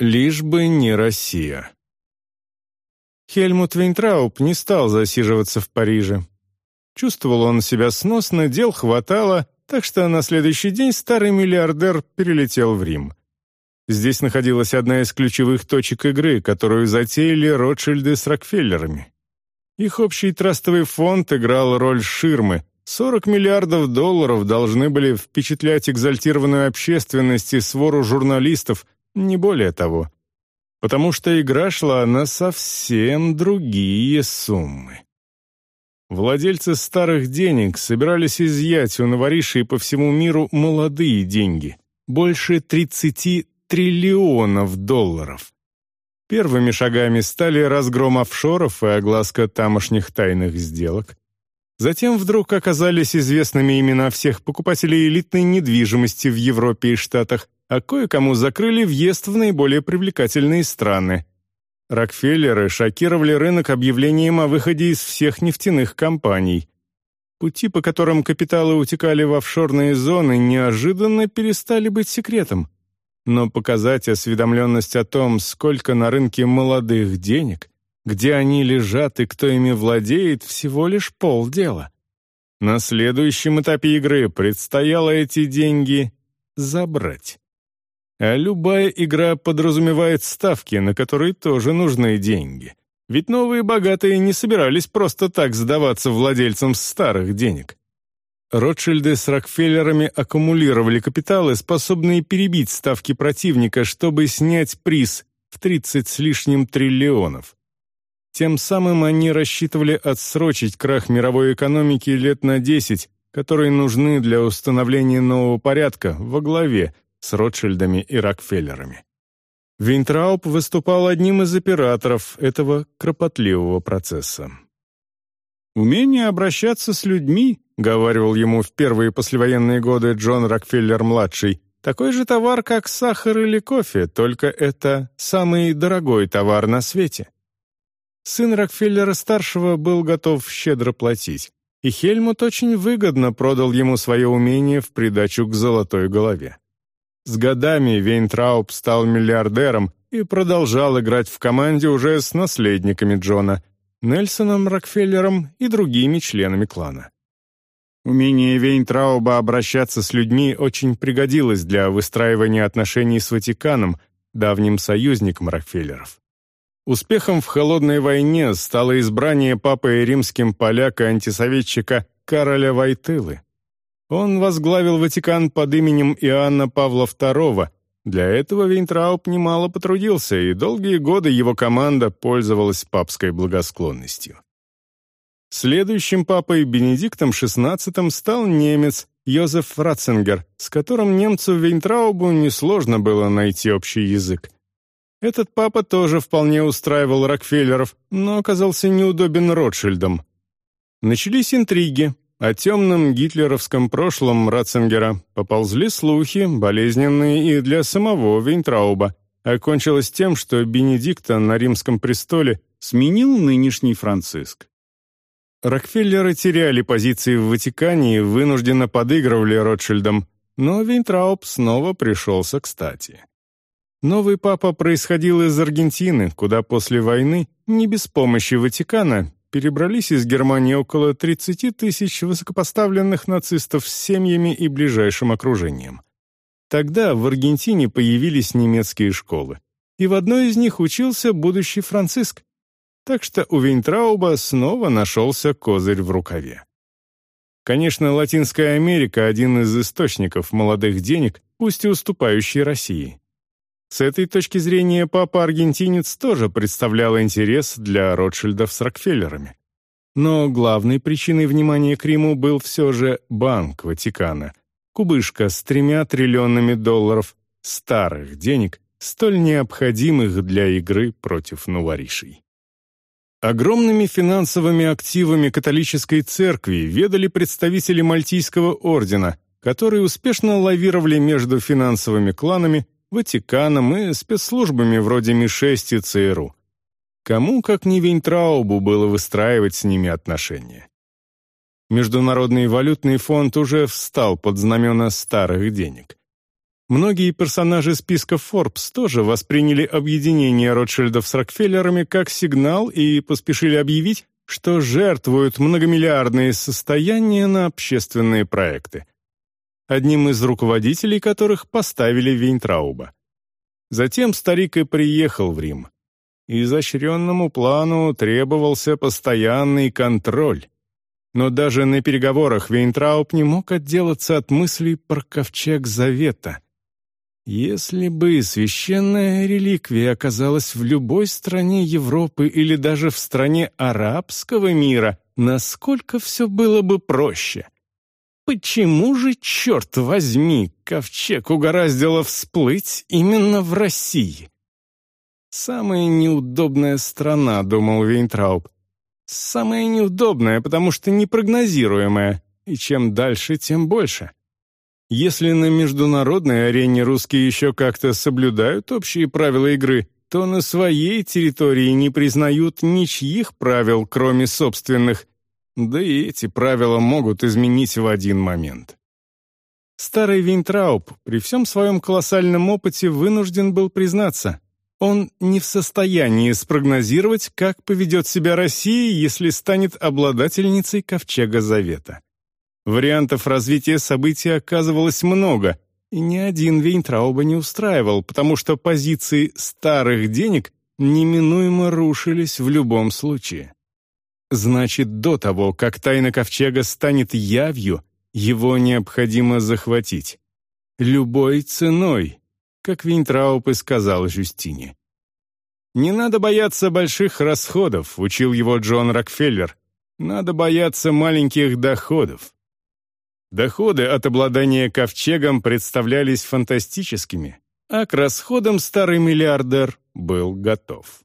Лишь бы не Россия. Хельмут Вейнтрауб не стал засиживаться в Париже. Чувствовал он себя сносно, дел хватало, так что на следующий день старый миллиардер перелетел в Рим. Здесь находилась одна из ключевых точек игры, которую затеяли Ротшильды с Рокфеллерами. Их общий трастовый фонд играл роль ширмы. 40 миллиардов долларов должны были впечатлять экзальтированную общественность и свору журналистов, не более того. Потому что игра шла на совсем другие суммы. Владельцы старых денег собирались изъять у новоришей по всему миру молодые деньги, больше 30 триллионов долларов. Первыми шагами стали разгром офшоров и огласка тамошних тайных сделок. Затем вдруг оказались известными имена всех покупателей элитной недвижимости в Европе и Штатах, а кое-кому закрыли въезд в наиболее привлекательные страны. Рокфеллеры шокировали рынок объявлением о выходе из всех нефтяных компаний. Пути, по которым капиталы утекали в офшорные зоны, неожиданно перестали быть секретом но показать осведомленность о том, сколько на рынке молодых денег, где они лежат и кто ими владеет, всего лишь полдела. На следующем этапе игры предстояло эти деньги забрать. А любая игра подразумевает ставки, на которые тоже нужны деньги. Ведь новые богатые не собирались просто так сдаваться владельцам старых денег. Ротшильды с Рокфеллерами аккумулировали капиталы, способные перебить ставки противника, чтобы снять приз в 30 с лишним триллионов. Тем самым они рассчитывали отсрочить крах мировой экономики лет на 10, которые нужны для установления нового порядка во главе с Ротшильдами и Рокфеллерами. Винтрауп выступал одним из операторов этого кропотливого процесса. Умение обращаться с людьми, говаривал ему в первые послевоенные годы Джон Рокфеллер-младший, такой же товар, как сахар или кофе, только это самый дорогой товар на свете. Сын Рокфеллера-старшего был готов щедро платить, и Хельмут очень выгодно продал ему свое умение в придачу к золотой голове. С годами Вейнтрауб стал миллиардером и продолжал играть в команде уже с наследниками Джона, Нельсоном Рокфеллером и другими членами клана. Умение Вейнтрауба обращаться с людьми очень пригодилось для выстраивания отношений с Ватиканом, давним союзником Рокфеллеров. Успехом в холодной войне стало избрание папой римским поляка-антисоветчика Кароля Войтылы. Он возглавил Ватикан под именем Иоанна Павла II, для этого Вейнтрауб немало потрудился, и долгие годы его команда пользовалась папской благосклонностью. Следующим папой Бенедиктом XVI стал немец Йозеф Ратцингер, с которым немцу Вейнтраубу несложно было найти общий язык. Этот папа тоже вполне устраивал Рокфеллеров, но оказался неудобен Ротшильдам. Начались интриги, о темном гитлеровском прошлом Ратцингера поползли слухи, болезненные и для самого Вейнтрауба. Окончилось тем, что Бенедикта на римском престоле сменил нынешний Франциск. Рокфеллеры теряли позиции в Ватикане и вынужденно подыгрывали Ротшильдам, но Вейнтрауб снова пришелся кстати. Новый папа происходил из Аргентины, куда после войны, не без помощи Ватикана, перебрались из Германии около 30 тысяч высокопоставленных нацистов с семьями и ближайшим окружением. Тогда в Аргентине появились немецкие школы, и в одной из них учился будущий Франциск. Так что у Вейнтрауба снова нашелся козырь в рукаве. Конечно, Латинская Америка — один из источников молодых денег, пусть и уступающий России. С этой точки зрения папа-аргентинец тоже представлял интерес для Ротшильдов с Рокфеллерами. Но главной причиной внимания к Риму был все же Банк Ватикана, кубышка с тремя триллионами долларов старых денег, столь необходимых для игры против нуворишей. Огромными финансовыми активами католической церкви ведали представители Мальтийского ордена, которые успешно лавировали между финансовыми кланами Ватиканом и спецслужбами вроде Ми-6 и ЦРУ. Кому, как не Вейнтраубу, было выстраивать с ними отношения? Международный валютный фонд уже встал под знамена старых денег. Многие персонажи списка Forbes тоже восприняли объединение Ротшильдов с Рокфеллерами как сигнал и поспешили объявить, что жертвуют многомиллиардные состояния на общественные проекты. Одним из руководителей которых поставили Вейнтрауба. Затем старик и приехал в Рим. Изощренному плану требовался постоянный контроль. Но даже на переговорах Вейнтрауб не мог отделаться от мыслей про ковчег завета — если бы священная реликвия оказалась в любой стране Европы или даже в стране арабского мира, насколько все было бы проще? Почему же, черт возьми, ковчег угораздило всплыть именно в России? «Самая неудобная страна», — думал Вейнтрауб. «Самая неудобная, потому что непрогнозируемая, и чем дальше, тем больше». Если на международной арене русские еще как-то соблюдают общие правила игры, то на своей территории не признают ничьих правил, кроме собственных, да и эти правила могут изменить в один момент. Старый Винтрауб при всем своем колоссальном опыте вынужден был признаться, он не в состоянии спрогнозировать, как поведет себя Россия, если станет обладательницей Ковчега Завета. Вариантов развития событий оказывалось много, и ни один Вейнтрауба не устраивал, потому что позиции старых денег неминуемо рушились в любом случае. Значит, до того, как тайна Ковчега станет явью, его необходимо захватить. Любой ценой, как Винтрауб и сказал Жюстине. «Не надо бояться больших расходов», — учил его Джон Рокфеллер. «Надо бояться маленьких доходов». Доходы от обладания ковчегом представлялись фантастическими, а к расходам старый миллиардер был готов.